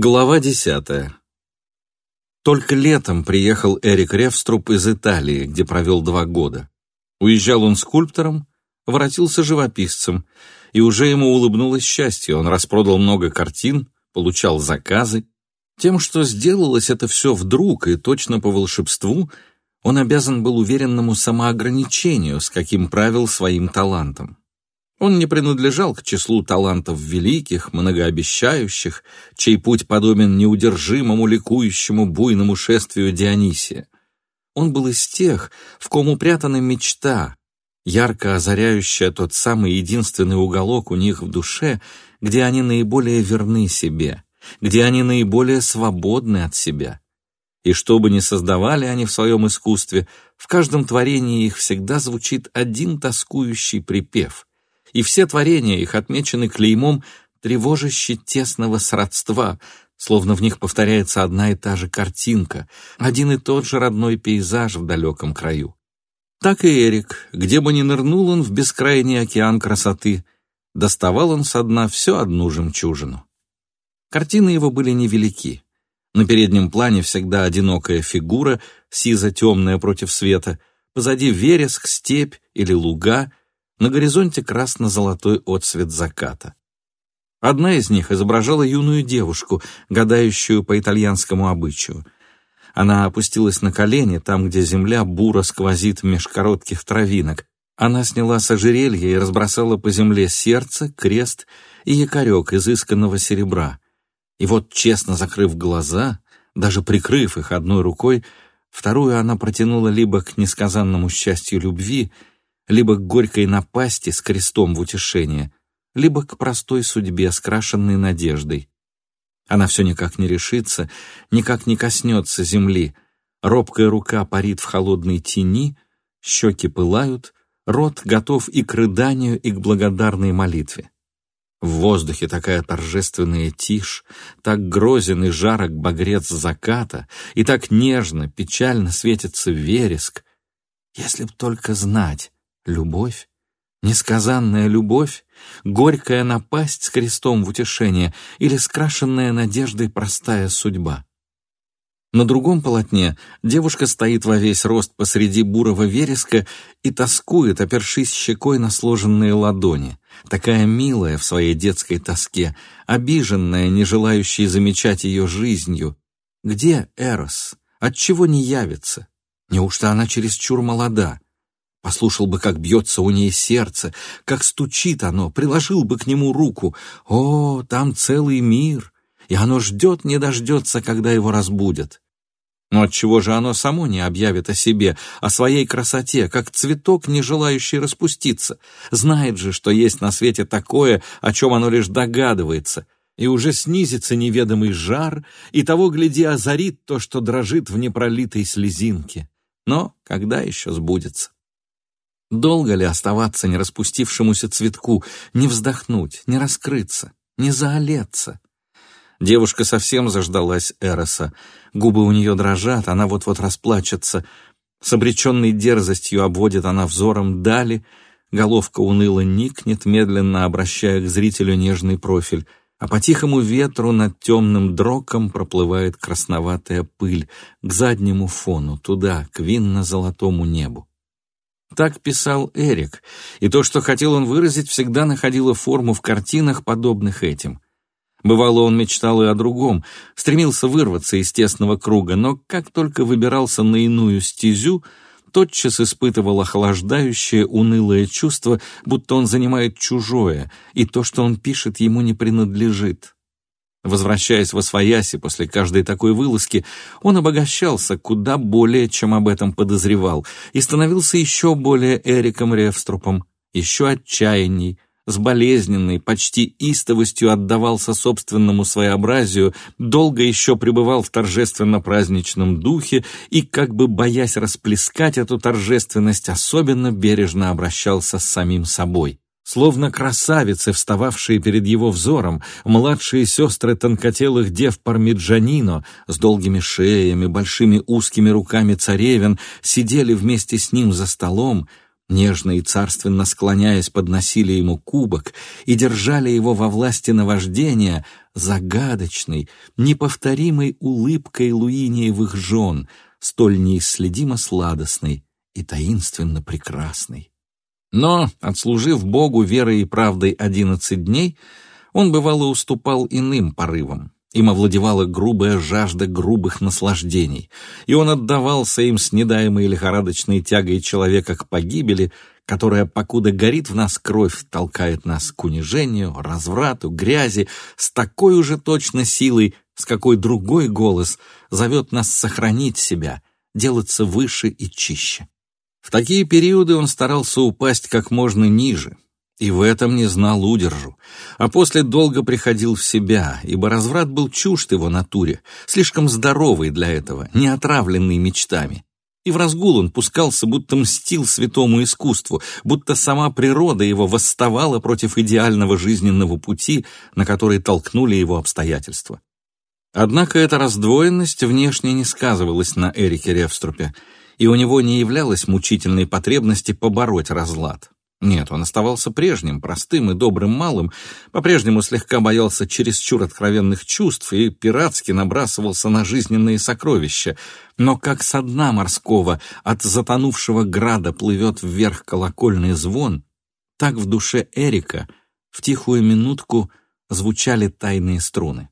Глава десятая. Только летом приехал Эрик Ревструп из Италии, где провел два года. Уезжал он скульптором, воротился живописцем, и уже ему улыбнулось счастье. Он распродал много картин, получал заказы. Тем, что сделалось это все вдруг и точно по волшебству, он обязан был уверенному самоограничению, с каким правил своим талантом. Он не принадлежал к числу талантов великих, многообещающих, чей путь подобен неудержимому ликующему буйному шествию Дионисия. Он был из тех, в ком упрятана мечта, ярко озаряющая тот самый единственный уголок у них в душе, где они наиболее верны себе, где они наиболее свободны от себя. И что бы ни создавали они в своем искусстве, в каждом творении их всегда звучит один тоскующий припев — и все творения их отмечены клеймом тревожаще тесного сродства, словно в них повторяется одна и та же картинка, один и тот же родной пейзаж в далеком краю. Так и Эрик, где бы ни нырнул он в бескрайний океан красоты, доставал он со дна все одну жемчужину. Картины его были невелики. На переднем плане всегда одинокая фигура, сизо-темная против света, позади вереск, степь или луга, на горизонте красно-золотой отсвет заката. Одна из них изображала юную девушку, гадающую по итальянскому обычаю. Она опустилась на колени, там, где земля буро сквозит меж коротких травинок. Она сняла с ожерелья и разбросала по земле сердце, крест и якорек изысканного серебра. И вот, честно закрыв глаза, даже прикрыв их одной рукой, вторую она протянула либо к несказанному счастью любви, либо к горькой напасти с крестом в утешение, либо к простой судьбе, скрашенной надеждой. Она все никак не решится, никак не коснется земли. Робкая рука парит в холодной тени, щеки пылают, рот готов и к рыданию, и к благодарной молитве. В воздухе такая торжественная тишь, так грозен и жарок багрец заката, и так нежно, печально светится вереск. Если б только знать, Любовь, несказанная любовь, горькая напасть с крестом в утешение или скрашенная надеждой простая судьба. На другом полотне девушка стоит во весь рост посреди бурого вереска и тоскует, опершись щекой на сложенные ладони, такая милая в своей детской тоске, обиженная, не желающая замечать ее жизнью. Где Эрос? Отчего не явится? Неужто она чересчур молода? Послушал бы, как бьется у ней сердце, как стучит оно, приложил бы к нему руку. О, там целый мир, и оно ждет, не дождется, когда его разбудят. Но отчего же оно само не объявит о себе, о своей красоте, как цветок, не желающий распуститься? Знает же, что есть на свете такое, о чем оно лишь догадывается, и уже снизится неведомый жар, и того, гляди, озарит то, что дрожит в непролитой слезинке. Но когда еще сбудется? Долго ли оставаться не распустившемуся цветку, не вздохнуть, не раскрыться, не заолеться? Девушка совсем заждалась Эроса. Губы у нее дрожат, она вот-вот расплачется. С обреченной дерзостью обводит она взором дали, головка уныло никнет, медленно обращая к зрителю нежный профиль, а по тихому ветру над темным дроком проплывает красноватая пыль к заднему фону, туда, к винно-золотому небу. Так писал Эрик, и то, что хотел он выразить, всегда находило форму в картинах, подобных этим. Бывало, он мечтал и о другом, стремился вырваться из тесного круга, но как только выбирался на иную стезю, тотчас испытывал охлаждающее, унылое чувство, будто он занимает чужое, и то, что он пишет, ему не принадлежит. Возвращаясь во свояси после каждой такой вылазки, он обогащался куда более, чем об этом подозревал, и становился еще более Эриком Ревструпом, еще отчаянней, с болезненной, почти истовостью отдавался собственному своеобразию, долго еще пребывал в торжественно-праздничном духе и, как бы боясь расплескать эту торжественность, особенно бережно обращался с самим собой. Словно красавицы, встававшие перед его взором, младшие сестры тонкотелых дев Пармиджанино с долгими шеями, большими узкими руками царевен сидели вместе с ним за столом, нежно и царственно склоняясь, подносили ему кубок и держали его во власти наваждения, загадочной, неповторимой улыбкой Луиниевых жен, столь неисследимо сладостной и таинственно прекрасной. Но, отслужив Богу верой и правдой одиннадцать дней, он, бывало, уступал иным порывам. Им овладевала грубая жажда грубых наслаждений, и он отдавался им с недаемой лихорадочной тягой человека к погибели, которая, покуда горит в нас кровь, толкает нас к унижению, разврату, грязи, с такой уже точно силой, с какой другой голос зовет нас сохранить себя, делаться выше и чище. В такие периоды он старался упасть как можно ниже, и в этом не знал удержу, а после долго приходил в себя, ибо разврат был чужд его натуре, слишком здоровый для этого, не отравленный мечтами. И в разгул он пускался, будто мстил святому искусству, будто сама природа его восставала против идеального жизненного пути, на который толкнули его обстоятельства. Однако эта раздвоенность внешне не сказывалась на Эрике Ревструпе, и у него не являлось мучительной потребности побороть разлад. Нет, он оставался прежним, простым и добрым малым, по-прежнему слегка боялся чересчур откровенных чувств и пиратски набрасывался на жизненные сокровища. Но как со дна морского от затонувшего града плывет вверх колокольный звон, так в душе Эрика в тихую минутку звучали тайные струны.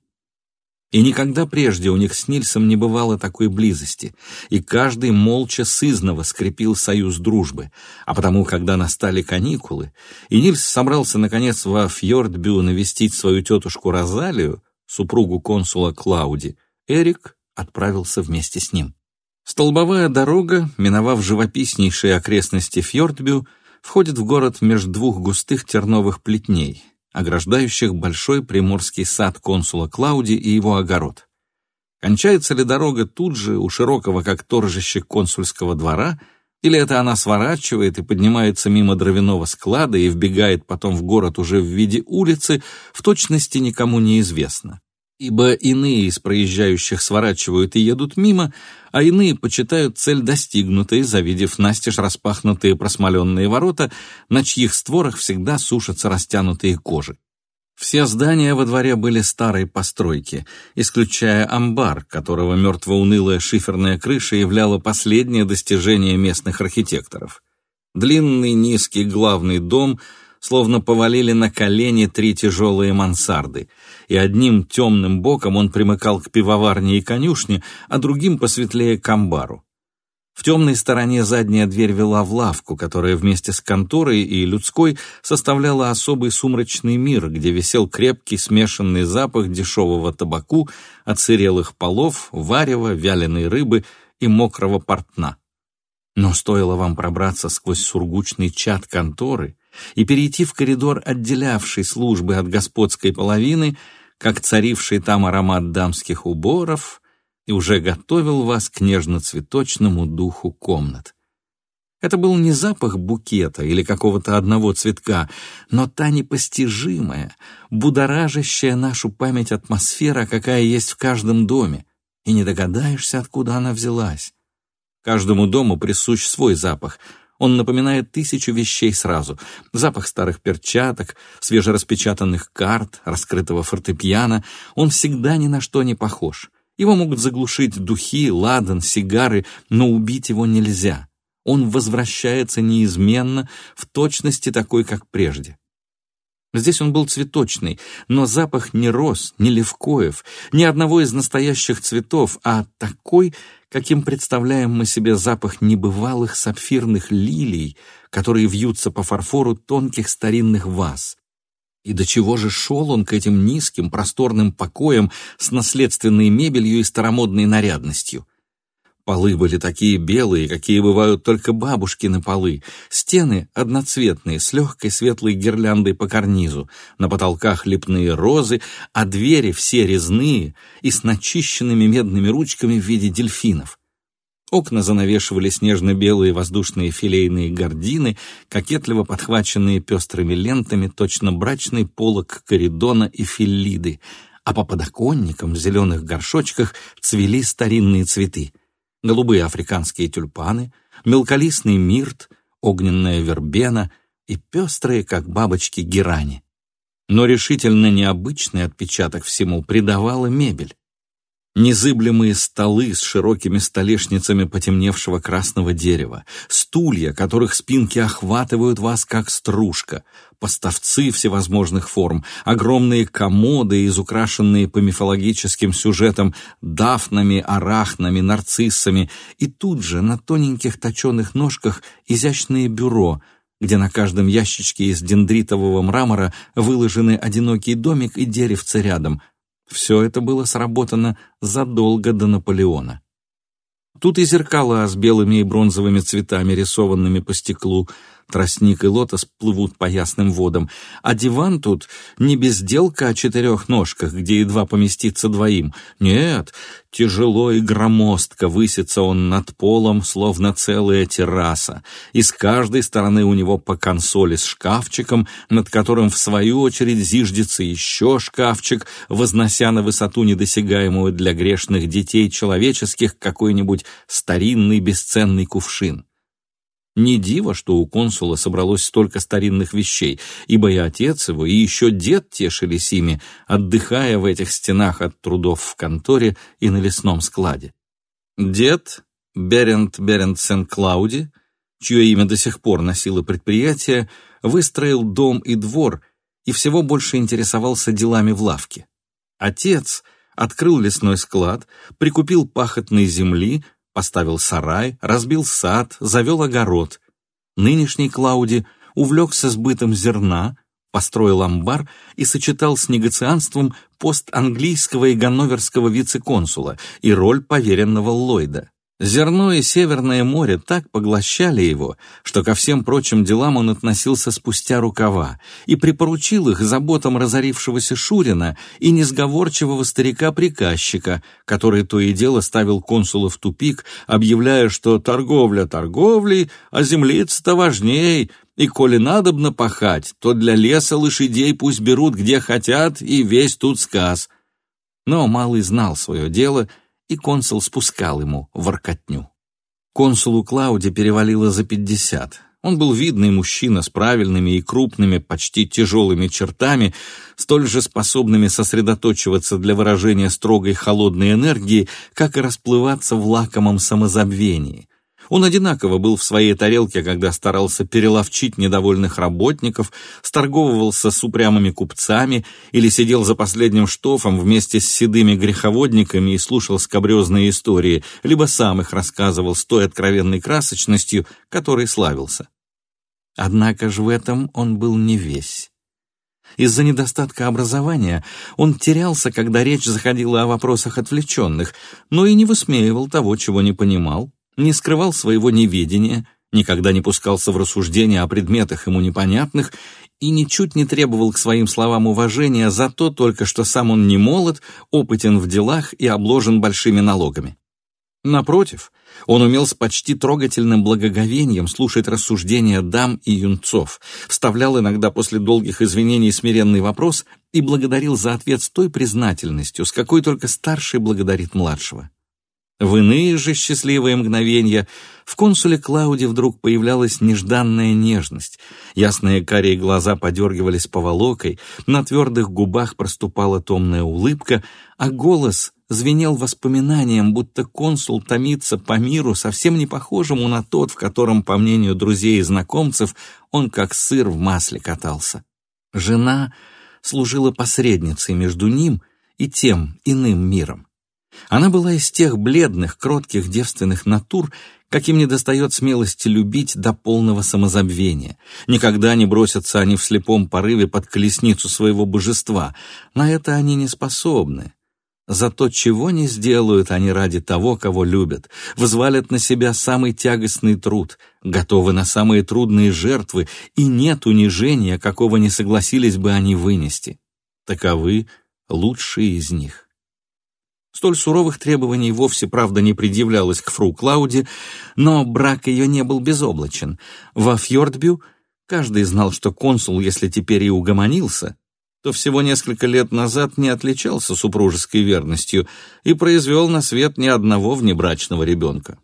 И никогда прежде у них с Нильсом не бывало такой близости, и каждый молча сызново скрепил союз дружбы. А потому, когда настали каникулы, и Нильс собрался, наконец, во Фьордбю навестить свою тетушку Розалию, супругу консула Клауди, Эрик отправился вместе с ним. Столбовая дорога, миновав живописнейшие окрестности Фьордбю, входит в город между двух густых терновых плетней — ограждающих большой приморский сад консула Клауди и его огород. Кончается ли дорога тут же у широкого, как торжище консульского двора, или это она сворачивает и поднимается мимо дровяного склада и вбегает потом в город уже в виде улицы, в точности никому не известно ибо иные из проезжающих сворачивают и едут мимо, а иные почитают цель достигнутой, завидев настежь распахнутые просмоленные ворота, на чьих створах всегда сушатся растянутые кожи. Все здания во дворе были старой постройки, исключая амбар, которого мертво-унылая шиферная крыша являла последнее достижение местных архитекторов. Длинный низкий главный дом — словно повалили на колени три тяжелые мансарды, и одним темным боком он примыкал к пивоварне и конюшне, а другим посветлее к амбару. В темной стороне задняя дверь вела в лавку, которая вместе с конторой и людской составляла особый сумрачный мир, где висел крепкий смешанный запах дешевого табаку, отсырелых полов, варева, вяленой рыбы и мокрого портна. Но стоило вам пробраться сквозь сургучный чат конторы, и перейти в коридор, отделявший службы от господской половины, как царивший там аромат дамских уборов, и уже готовил вас к нежно-цветочному духу комнат. Это был не запах букета или какого-то одного цветка, но та непостижимая, будоражащая нашу память атмосфера, какая есть в каждом доме, и не догадаешься, откуда она взялась. Каждому дому присущ свой запах — он напоминает тысячу вещей сразу. Запах старых перчаток, свежераспечатанных карт, раскрытого фортепиано. Он всегда ни на что не похож. Его могут заглушить духи, ладан, сигары, но убить его нельзя. Он возвращается неизменно, в точности такой, как прежде. Здесь он был цветочный, но запах не роз, не левкоев, ни одного из настоящих цветов, а такой, каким представляем мы себе запах небывалых сапфирных лилий, которые вьются по фарфору тонких старинных ваз. И до чего же шел он к этим низким, просторным покоям с наследственной мебелью и старомодной нарядностью? Полы были такие белые, какие бывают только бабушкины полы. Стены одноцветные, с легкой светлой гирляндой по карнизу. На потолках лепные розы, а двери все резные и с начищенными медными ручками в виде дельфинов. Окна занавешивали снежно-белые воздушные филейные гардины, кокетливо подхваченные пестрыми лентами, точно брачный полог коридона и филлиды, а по подоконникам в зеленых горшочках цвели старинные цветы — голубые африканские тюльпаны, мелколистный мирт, огненная вербена и пестрые, как бабочки, герани. Но решительно необычный отпечаток всему придавала мебель. Незыблемые столы с широкими столешницами потемневшего красного дерева, стулья, которых спинки охватывают вас как стружка, поставцы всевозможных форм, огромные комоды, изукрашенные по мифологическим сюжетам дафнами, арахнами, нарциссами, и тут же на тоненьких точеных ножках изящные бюро, где на каждом ящичке из дендритового мрамора выложены одинокий домик и деревце рядом — все это было сработано задолго до Наполеона. Тут и зеркала с белыми и бронзовыми цветами, рисованными по стеклу, тростник и лотос плывут по ясным водам, а диван тут не безделка о четырех ножках, где едва поместиться двоим. Нет, тяжело и громоздко высится он над полом, словно целая терраса, и с каждой стороны у него по консоли с шкафчиком, над которым в свою очередь зиждется еще шкафчик, вознося на высоту недосягаемую для грешных детей человеческих какой-нибудь старинный бесценный кувшин. Не диво, что у консула собралось столько старинных вещей, ибо и отец его, и еще дед тешились ими, отдыхая в этих стенах от трудов в конторе и на лесном складе. Дед, Берент Берент Сен-Клауди, чье имя до сих пор носило предприятие, выстроил дом и двор и всего больше интересовался делами в лавке. Отец открыл лесной склад, прикупил пахотной земли, Поставил сарай, разбил сад, завел огород. Нынешний Клауди увлекся сбытом зерна, построил амбар и сочетал с негацианством пост английского и ганноверского вице-консула и роль поверенного Ллойда. Зерно и Северное море так поглощали его, что ко всем прочим делам он относился спустя рукава и припоручил их заботам разорившегося Шурина и несговорчивого старика-приказчика, который то и дело ставил консула в тупик, объявляя, что торговля торговлей, а землица-то важней, и коли надобно пахать, то для леса лошадей пусть берут где хотят, и весь тут сказ. Но малый знал свое дело — и консул спускал ему воркотню. Консулу Клауде перевалило за пятьдесят. Он был видный мужчина с правильными и крупными, почти тяжелыми чертами, столь же способными сосредоточиваться для выражения строгой холодной энергии, как и расплываться в лакомом самозабвении. Он одинаково был в своей тарелке, когда старался переловчить недовольных работников, сторговывался с упрямыми купцами или сидел за последним штофом вместе с седыми греховодниками и слушал скобрезные истории, либо сам их рассказывал с той откровенной красочностью, которой славился. Однако же в этом он был не весь. Из-за недостатка образования он терялся, когда речь заходила о вопросах отвлеченных, но и не высмеивал того, чего не понимал, не скрывал своего неведения, никогда не пускался в рассуждения о предметах ему непонятных и ничуть не требовал к своим словам уважения за то только, что сам он не молод, опытен в делах и обложен большими налогами. Напротив, он умел с почти трогательным благоговением слушать рассуждения дам и юнцов, вставлял иногда после долгих извинений смиренный вопрос и благодарил за ответ с той признательностью, с какой только старший благодарит младшего. В иные же счастливые мгновения в консуле Клауде вдруг появлялась нежданная нежность. Ясные карие глаза подергивались поволокой, на твердых губах проступала томная улыбка, а голос звенел воспоминанием, будто консул томится по миру, совсем не похожему на тот, в котором, по мнению друзей и знакомцев, он как сыр в масле катался. Жена служила посредницей между ним и тем иным миром. Она была из тех бледных, кротких, девственных натур, каким недостает смелости любить до полного самозабвения. Никогда не бросятся они в слепом порыве под колесницу своего божества. На это они не способны. Зато чего не сделают они ради того, кого любят, взвалят на себя самый тягостный труд, готовы на самые трудные жертвы, и нет унижения, какого не согласились бы они вынести. Таковы лучшие из них. Столь суровых требований вовсе, правда, не предъявлялось к фру Клауди, но брак ее не был безоблачен. Во Фьордбю каждый знал, что консул, если теперь и угомонился, то всего несколько лет назад не отличался супружеской верностью и произвел на свет ни одного внебрачного ребенка.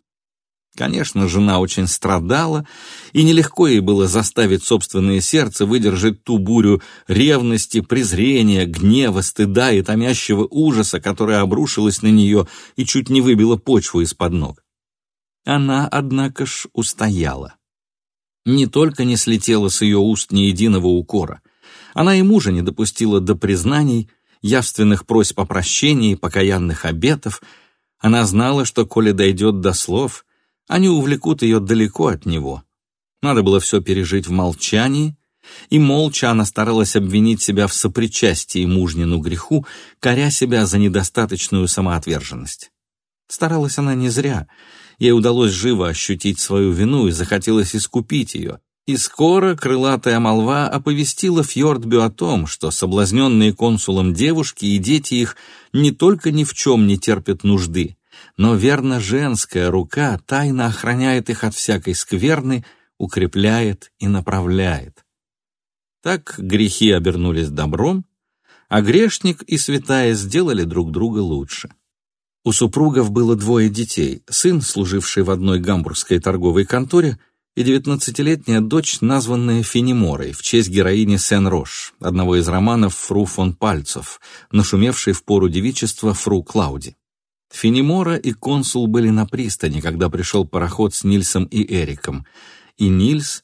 Конечно, жена очень страдала, и нелегко ей было заставить собственное сердце выдержать ту бурю ревности, презрения, гнева, стыда и томящего ужаса, которая обрушилась на нее и чуть не выбила почву из-под ног. Она, однако ж, устояла. Не только не слетела с ее уст ни единого укора, она и мужа не допустила до признаний, явственных просьб о прощении, покаянных обетов. Она знала, что, коли дойдет до слов — они увлекут ее далеко от него. Надо было все пережить в молчании, и молча она старалась обвинить себя в сопричастии мужнину греху, коря себя за недостаточную самоотверженность. Старалась она не зря. Ей удалось живо ощутить свою вину и захотелось искупить ее. И скоро крылатая молва оповестила Фьордбю о том, что соблазненные консулом девушки и дети их не только ни в чем не терпят нужды, но верно женская рука тайно охраняет их от всякой скверны, укрепляет и направляет. Так грехи обернулись добром, а грешник и святая сделали друг друга лучше. У супругов было двое детей, сын, служивший в одной гамбургской торговой конторе, и девятнадцатилетняя дочь, названная Фенеморой в честь героини Сен-Рош, одного из романов Фру фон Пальцев, нашумевшей в пору девичества Фру Клауди. Фенемора и консул были на пристани, когда пришел пароход с Нильсом и Эриком, и Нильс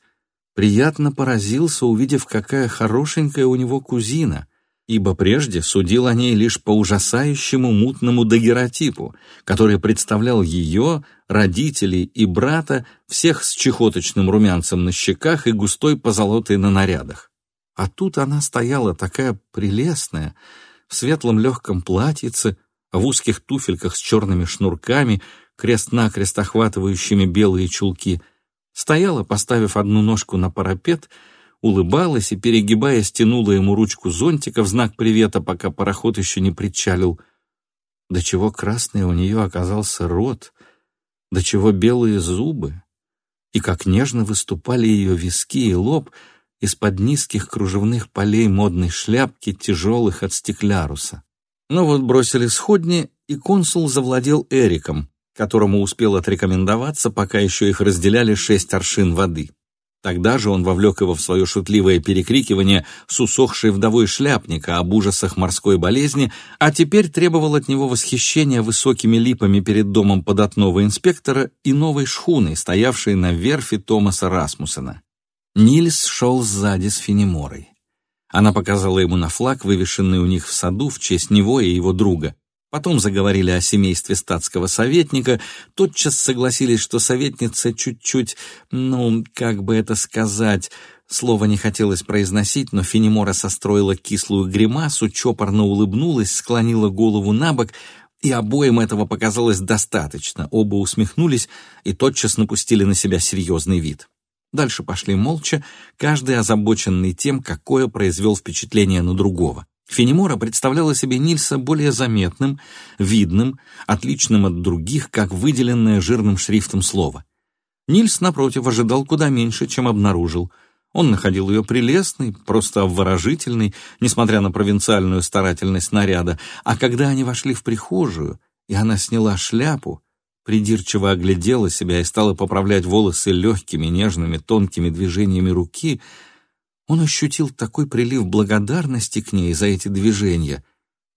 приятно поразился, увидев, какая хорошенькая у него кузина, ибо прежде судил о ней лишь по ужасающему мутному дагеротипу, который представлял ее, родителей и брата, всех с чехоточным румянцем на щеках и густой позолотой на нарядах. А тут она стояла такая прелестная, в светлом легком платьице, в узких туфельках с черными шнурками, крест-накрест охватывающими белые чулки, стояла, поставив одну ножку на парапет, улыбалась и, перегибаясь, тянула ему ручку зонтика в знак привета, пока пароход еще не причалил. До чего красный у нее оказался рот, до чего белые зубы, и как нежно выступали ее виски и лоб из-под низких кружевных полей модной шляпки, тяжелых от стекляруса. Но вот бросили сходни, и консул завладел Эриком, которому успел отрекомендоваться, пока еще их разделяли шесть аршин воды. Тогда же он вовлек его в свое шутливое перекрикивание с усохшей вдовой шляпника об ужасах морской болезни, а теперь требовал от него восхищения высокими липами перед домом податного инспектора и новой шхуной, стоявшей на верфи Томаса Расмусена. Нильс шел сзади с Фенеморой. Она показала ему на флаг, вывешенный у них в саду в честь него и его друга. Потом заговорили о семействе статского советника, тотчас согласились, что советница чуть-чуть, ну, как бы это сказать, слово не хотелось произносить, но Фенемора состроила кислую гримасу, чопорно улыбнулась, склонила голову на бок, и обоим этого показалось достаточно. Оба усмехнулись и тотчас напустили на себя серьезный вид. Дальше пошли молча, каждый озабоченный тем, какое произвел впечатление на другого. Фенемора представляла себе Нильса более заметным, видным, отличным от других, как выделенное жирным шрифтом слово. Нильс, напротив, ожидал куда меньше, чем обнаружил. Он находил ее прелестной, просто обворожительной, несмотря на провинциальную старательность наряда, а когда они вошли в прихожую, и она сняла шляпу, придирчиво оглядела себя и стала поправлять волосы легкими, нежными, тонкими движениями руки, он ощутил такой прилив благодарности к ней за эти движения,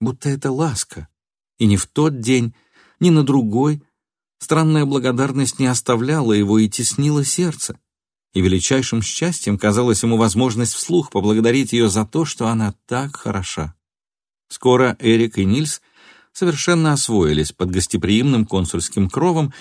будто это ласка. И ни в тот день, ни на другой странная благодарность не оставляла его и теснила сердце. И величайшим счастьем казалась ему возможность вслух поблагодарить ее за то, что она так хороша. Скоро Эрик и Нильс — совершенно освоились под гостеприимным консульским кровом,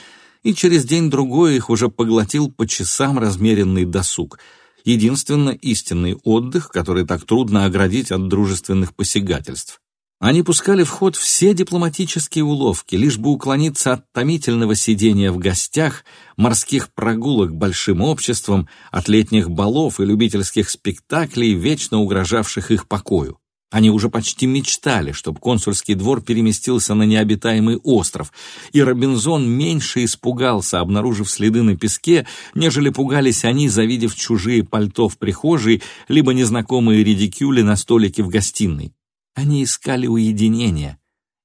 и через день-другой их уже поглотил по часам размеренный досуг, единственно истинный отдых, который так трудно оградить от дружественных посягательств. Они пускали в ход все дипломатические уловки, лишь бы уклониться от томительного сидения в гостях, морских прогулок большим обществом, от летних балов и любительских спектаклей, вечно угрожавших их покою. Они уже почти мечтали, чтобы консульский двор переместился на необитаемый остров, и Робинзон меньше испугался, обнаружив следы на песке, нежели пугались они, завидев чужие пальто в прихожей, либо незнакомые редикюли на столике в гостиной. Они искали уединения,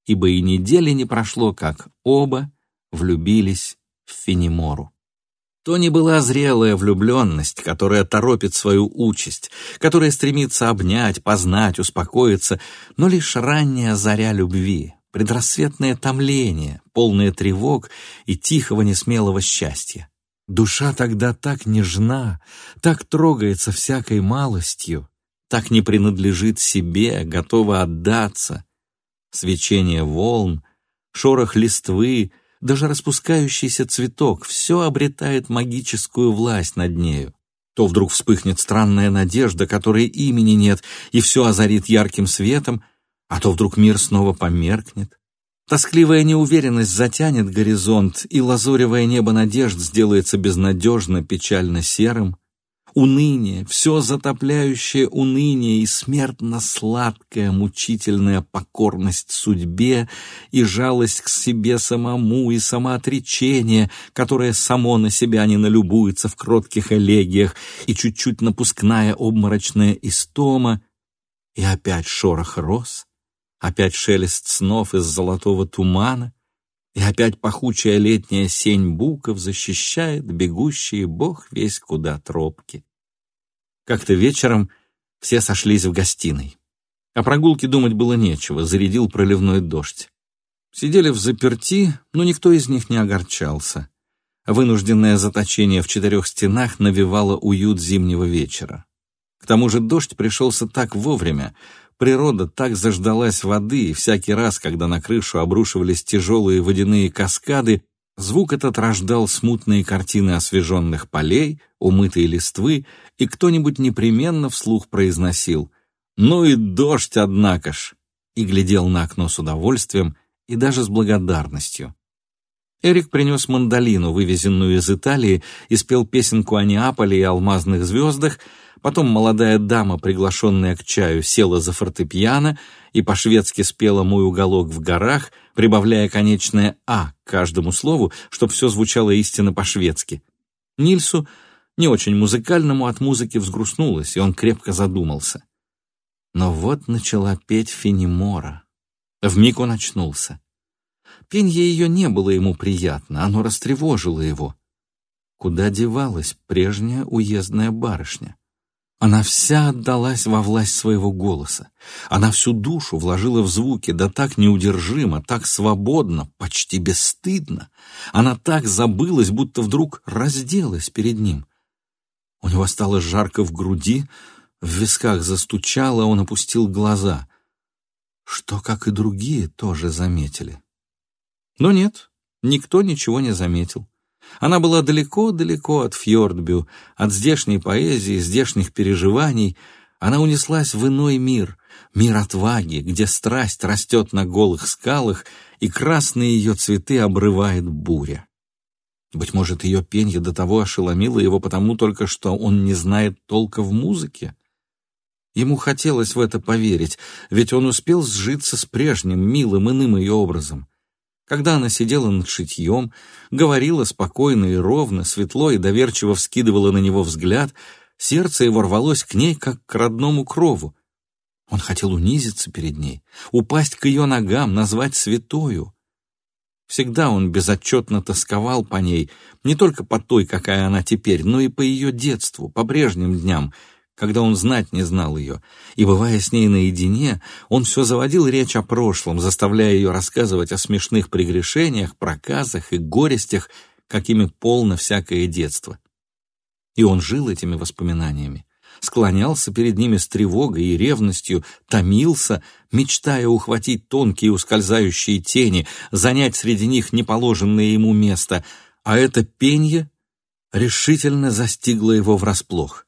ибо и недели не прошло, как оба влюбились в Фенемору. То не была зрелая влюбленность, которая торопит свою участь, которая стремится обнять, познать, успокоиться, но лишь ранняя заря любви, предрассветное томление, полное тревог и тихого несмелого счастья. Душа тогда так нежна, так трогается всякой малостью, так не принадлежит себе, готова отдаться. Свечение волн, шорох листвы, даже распускающийся цветок — все обретает магическую власть над нею. То вдруг вспыхнет странная надежда, которой имени нет, и все озарит ярким светом, а то вдруг мир снова померкнет. Тоскливая неуверенность затянет горизонт, и лазуревое небо надежд сделается безнадежно, печально серым. Уныние, все затопляющее уныние и смертно-сладкая мучительная покорность судьбе и жалость к себе самому и самоотречение, которое само на себя не налюбуется в кротких элегиях, и чуть-чуть напускная обморочная истома, и опять шорох роз, опять шелест снов из золотого тумана, и опять пахучая летняя сень буков защищает бегущие бог весь куда тропки. Как-то вечером все сошлись в гостиной. О прогулке думать было нечего, зарядил проливной дождь. Сидели в заперти, но никто из них не огорчался. Вынужденное заточение в четырех стенах навевало уют зимнего вечера. К тому же дождь пришелся так вовремя, Природа так заждалась воды, и всякий раз, когда на крышу обрушивались тяжелые водяные каскады, звук этот рождал смутные картины освеженных полей, умытой листвы, и кто-нибудь непременно вслух произносил «Ну и дождь, однако ж!» и глядел на окно с удовольствием и даже с благодарностью. Эрик принес мандолину, вывезенную из Италии, и спел песенку о Неаполе и алмазных звездах, Потом молодая дама, приглашенная к чаю, села за фортепиано и по-шведски спела «Мой уголок в горах», прибавляя конечное «а» к каждому слову, чтобы все звучало истинно по-шведски. Нильсу, не очень музыкальному, от музыки взгрустнулось, и он крепко задумался. Но вот начала петь Фенемора. Вмиг он очнулся. Пенье ее не было ему приятно, оно растревожило его. Куда девалась прежняя уездная барышня? Она вся отдалась во власть своего голоса. Она всю душу вложила в звуки, да так неудержимо, так свободно, почти бесстыдно. Она так забылась, будто вдруг разделась перед ним. У него стало жарко в груди, в висках застучало, он опустил глаза. Что, как и другие, тоже заметили. Но нет, никто ничего не заметил. Она была далеко-далеко от Фьордбю, от здешней поэзии, здешних переживаний. Она унеслась в иной мир, мир отваги, где страсть растет на голых скалах, и красные ее цветы обрывает буря. Быть может, ее пенье до того ошеломило его потому только, что он не знает толка в музыке? Ему хотелось в это поверить, ведь он успел сжиться с прежним, милым, иным ее образом. Когда она сидела над шитьем, говорила спокойно и ровно, светло и доверчиво вскидывала на него взгляд, сердце его рвалось к ней, как к родному крову. Он хотел унизиться перед ней, упасть к ее ногам, назвать святою. Всегда он безотчетно тосковал по ней, не только по той, какая она теперь, но и по ее детству, по прежним дням — когда он знать не знал ее, и, бывая с ней наедине, он все заводил речь о прошлом, заставляя ее рассказывать о смешных прегрешениях, проказах и горестях, какими полно всякое детство. И он жил этими воспоминаниями, склонялся перед ними с тревогой и ревностью, томился, мечтая ухватить тонкие ускользающие тени, занять среди них неположенное ему место, а это пенье решительно застигло его врасплох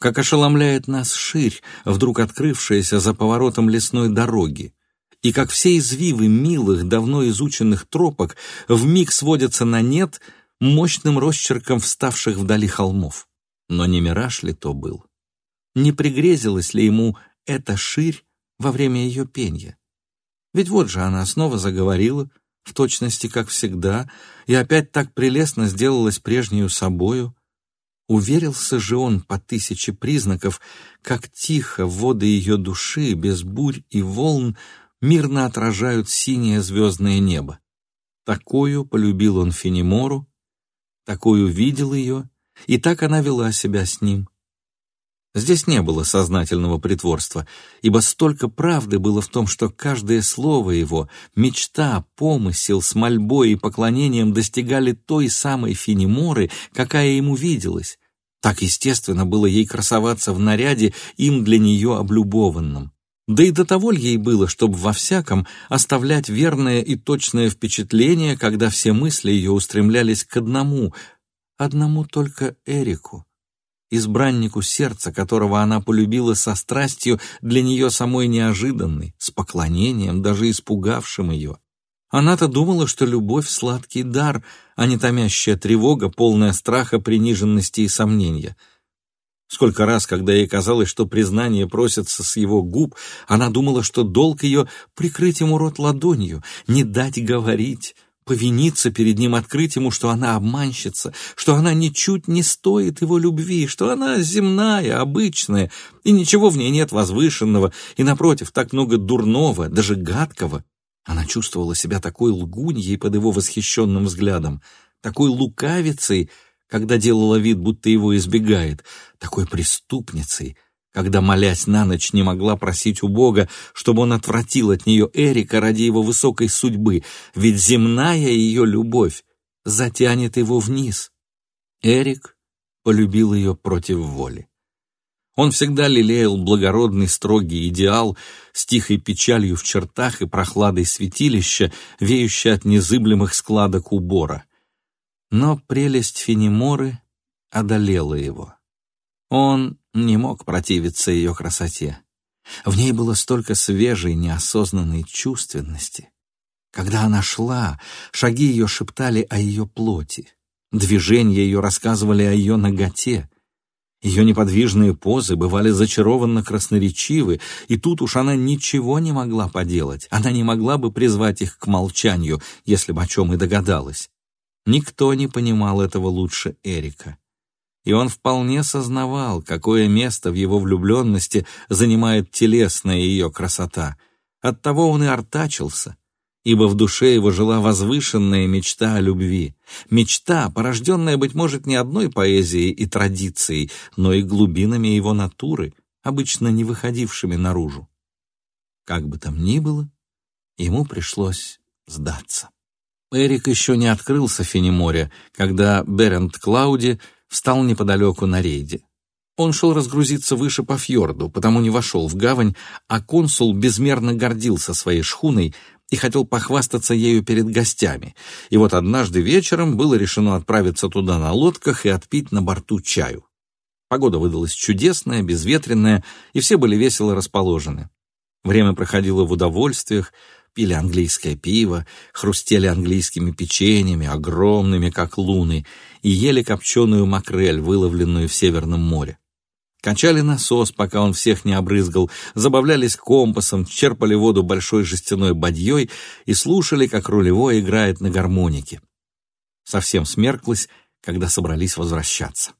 как ошеломляет нас ширь, вдруг открывшаяся за поворотом лесной дороги, и как все извивы милых, давно изученных тропок вмиг сводятся на нет мощным росчерком вставших вдали холмов. Но не мираж ли то был? Не пригрезилась ли ему эта ширь во время ее пения? Ведь вот же она снова заговорила, в точности, как всегда, и опять так прелестно сделалась прежнюю собою, Уверился же он по тысяче признаков, как тихо воды ее души, без бурь и волн, мирно отражают синее звездное небо. Такую полюбил он Фенемору, такой увидел ее, и так она вела себя с ним. Здесь не было сознательного притворства, ибо столько правды было в том, что каждое слово его, мечта, помысел с мольбой и поклонением достигали той самой Финеморы, какая ему виделась. Так естественно было ей красоваться в наряде, им для нее облюбованном. Да и до того ли ей было, чтобы во всяком оставлять верное и точное впечатление, когда все мысли ее устремлялись к одному, одному только Эрику избраннику сердца, которого она полюбила со страстью для нее самой неожиданной, с поклонением, даже испугавшим ее. Она-то думала, что любовь — сладкий дар, а не томящая тревога, полная страха, приниженности и сомнения. Сколько раз, когда ей казалось, что признание просится с его губ, она думала, что долг ее — прикрыть ему рот ладонью, не дать говорить, повиниться перед ним, открыть ему, что она обманщица, что она ничуть не стоит его любви, что она земная, обычная, и ничего в ней нет возвышенного, и, напротив, так много дурного, даже гадкого. Она чувствовала себя такой лгуньей под его восхищенным взглядом, такой лукавицей, когда делала вид, будто его избегает, такой преступницей — когда, молясь на ночь, не могла просить у Бога, чтобы он отвратил от нее Эрика ради его высокой судьбы, ведь земная ее любовь затянет его вниз. Эрик полюбил ее против воли. Он всегда лелеял благородный строгий идеал с тихой печалью в чертах и прохладой святилища, веющей от незыблемых складок убора. Но прелесть Фенеморы одолела его. Он не мог противиться ее красоте. В ней было столько свежей, неосознанной чувственности. Когда она шла, шаги ее шептали о ее плоти, движения ее рассказывали о ее ноготе. Ее неподвижные позы бывали зачарованно красноречивы, и тут уж она ничего не могла поделать. Она не могла бы призвать их к молчанию, если бы о чем и догадалась. Никто не понимал этого лучше Эрика и он вполне сознавал, какое место в его влюбленности занимает телесная ее красота. Оттого он и артачился, ибо в душе его жила возвышенная мечта о любви. Мечта, порожденная, быть может, не одной поэзией и традицией, но и глубинами его натуры, обычно не выходившими наружу. Как бы там ни было, ему пришлось сдаться. Эрик еще не открылся Фенеморе, когда Берент Клауди встал неподалеку на рейде. Он шел разгрузиться выше по фьорду, потому не вошел в гавань, а консул безмерно гордился своей шхуной и хотел похвастаться ею перед гостями. И вот однажды вечером было решено отправиться туда на лодках и отпить на борту чаю. Погода выдалась чудесная, безветренная, и все были весело расположены. Время проходило в удовольствиях, пили английское пиво, хрустели английскими печеньями, огромными, как луны, и ели копченую макрель, выловленную в Северном море. Качали насос, пока он всех не обрызгал, забавлялись компасом, черпали воду большой жестяной бадьей и слушали, как рулевой играет на гармонике. Совсем смерклось, когда собрались возвращаться.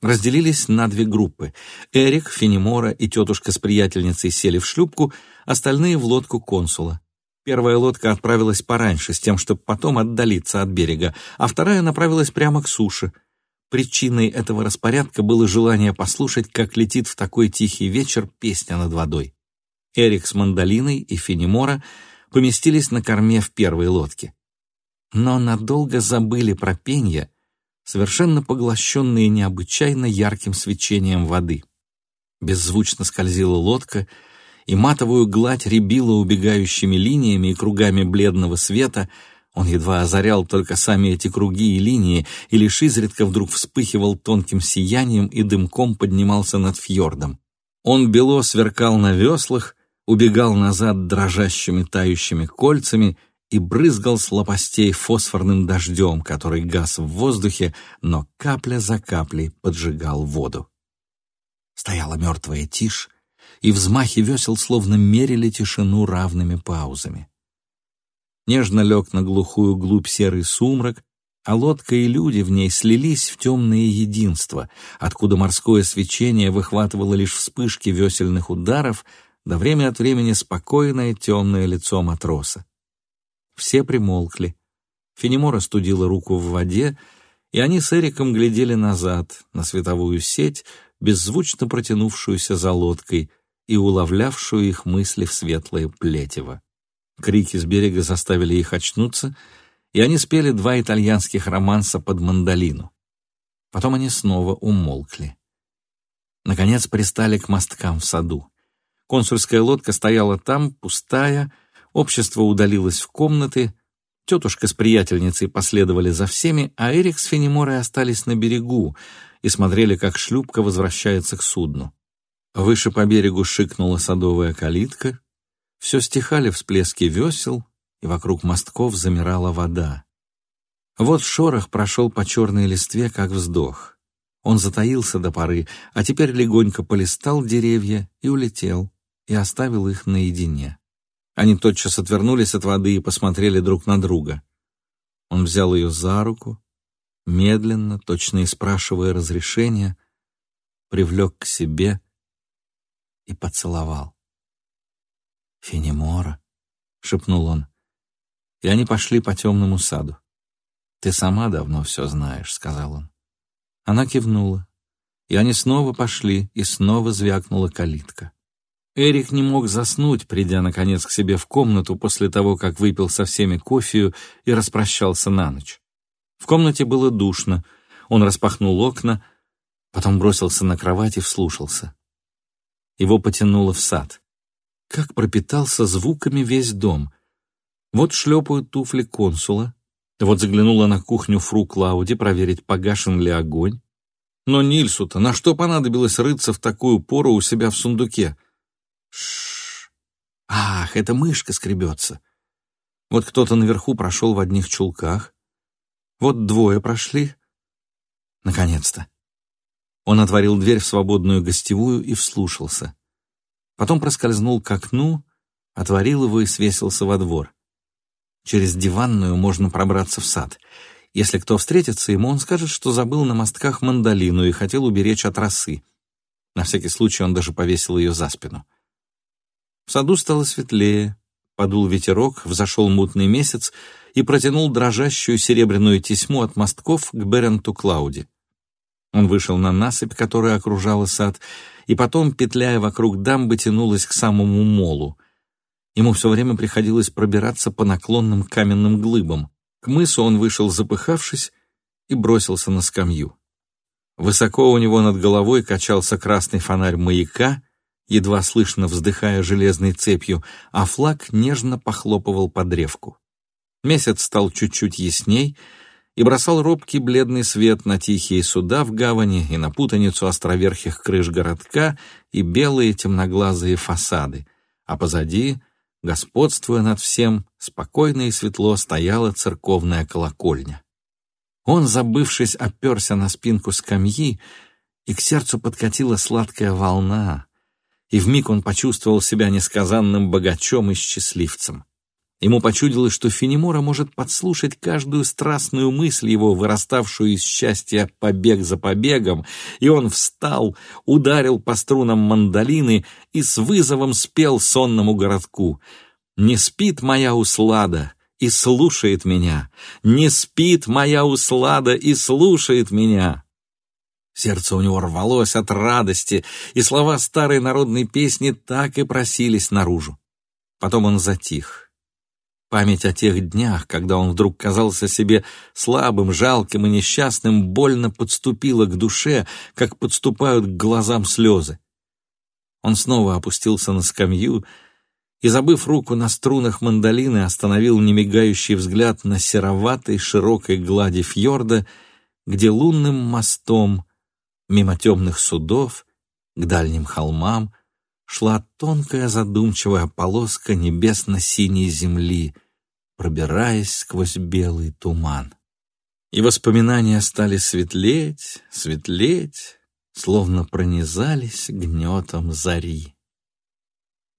Разделились на две группы. Эрик, Фенемора и тетушка с приятельницей сели в шлюпку, остальные в лодку консула. Первая лодка отправилась пораньше, с тем, чтобы потом отдалиться от берега, а вторая направилась прямо к суше. Причиной этого распорядка было желание послушать, как летит в такой тихий вечер песня над водой. Эрик с мандолиной и Фенемора поместились на корме в первой лодке. Но надолго забыли про пенье, совершенно поглощенные необычайно ярким свечением воды. Беззвучно скользила лодка, и матовую гладь рябила убегающими линиями и кругами бледного света, он едва озарял только сами эти круги и линии, и лишь изредка вдруг вспыхивал тонким сиянием и дымком поднимался над фьордом. Он бело сверкал на веслах, убегал назад дрожащими тающими кольцами — и брызгал с лопастей фосфорным дождем, который гас в воздухе, но капля за каплей поджигал воду. Стояла мертвая тишь, и взмахи весел словно мерили тишину равными паузами. Нежно лег на глухую глубь серый сумрак, а лодка и люди в ней слились в темное единство, откуда морское свечение выхватывало лишь вспышки весельных ударов, да время от времени спокойное темное лицо матроса. Все примолкли. Фенемора студила руку в воде, и они с Эриком глядели назад, на световую сеть, беззвучно протянувшуюся за лодкой и уловлявшую их мысли в светлое плетево. Крики с берега заставили их очнуться, и они спели два итальянских романса под мандолину. Потом они снова умолкли. Наконец пристали к мосткам в саду. Консульская лодка стояла там, пустая, общество удалилось в комнаты, тетушка с приятельницей последовали за всеми, а Эрик с Фенеморой остались на берегу и смотрели, как шлюпка возвращается к судну. Выше по берегу шикнула садовая калитка, все стихали всплески весел, и вокруг мостков замирала вода. Вот шорох прошел по черной листве, как вздох. Он затаился до поры, а теперь легонько полистал деревья и улетел, и оставил их наедине. Они тотчас отвернулись от воды и посмотрели друг на друга. Он взял ее за руку, медленно, точно и спрашивая разрешения, привлек к себе и поцеловал. «Фенемора», — шепнул он, и они пошли по темному саду. «Ты сама давно все знаешь», — сказал он. Она кивнула, и они снова пошли, и снова звякнула калитка. Эрик не мог заснуть, придя, наконец, к себе в комнату после того, как выпил со всеми кофею и распрощался на ночь. В комнате было душно, он распахнул окна, потом бросился на кровать и вслушался. Его потянуло в сад. Как пропитался звуками весь дом. Вот шлепают туфли консула, вот заглянула на кухню фру Клауди проверить, погашен ли огонь. Но Нильсу-то на что понадобилось рыться в такую пору у себя в сундуке? Шш. Ах, это мышка скребется. Вот кто-то наверху прошел в одних чулках. Вот двое прошли. Наконец-то. Он отворил дверь в свободную гостевую и вслушался. Потом проскользнул к окну, отворил его и свесился во двор. Через диванную можно пробраться в сад. Если кто встретится ему, он скажет, что забыл на мостках мандолину и хотел уберечь от росы. На всякий случай он даже повесил ее за спину. В саду стало светлее, подул ветерок, взошел мутный месяц и протянул дрожащую серебряную тесьму от мостков к Беренту Клауди. Он вышел на насыпь, которая окружала сад, и потом, петляя вокруг дамбы, тянулась к самому молу — Ему все время приходилось пробираться по наклонным каменным глыбам. К мысу он вышел запыхавшись и бросился на скамью. Высоко у него над головой качался красный фонарь маяка, едва слышно вздыхая железной цепью, а флаг нежно похлопывал по древку. Месяц стал чуть-чуть ясней и бросал робкий бледный свет на тихие суда в гавани и на путаницу островерхих крыш городка и белые темноглазые фасады, а позади господствуя над всем, спокойно и светло стояла церковная колокольня. Он, забывшись, оперся на спинку скамьи, и к сердцу подкатила сладкая волна, и вмиг он почувствовал себя несказанным богачом и счастливцем. Ему почудилось, что Фенемора может подслушать каждую страстную мысль его, выраставшую из счастья побег за побегом, и он встал, ударил по струнам мандолины и с вызовом спел сонному городку. «Не спит моя услада и слушает меня! Не спит моя услада и слушает меня!» Сердце у него рвалось от радости, и слова старой народной песни так и просились наружу. Потом он затих — Память о тех днях, когда он вдруг казался себе слабым, жалким и несчастным, больно подступила к душе, как подступают к глазам слезы. Он снова опустился на скамью и, забыв руку на струнах мандолины, остановил немигающий взгляд на сероватой широкой глади фьорда, где лунным мостом, мимо темных судов, к дальним холмам, шла тонкая задумчивая полоска небесно-синей земли, пробираясь сквозь белый туман. И воспоминания стали светлеть, светлеть, словно пронизались гнетом зари.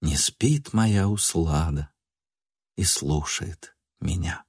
Не спит моя услада и слушает меня.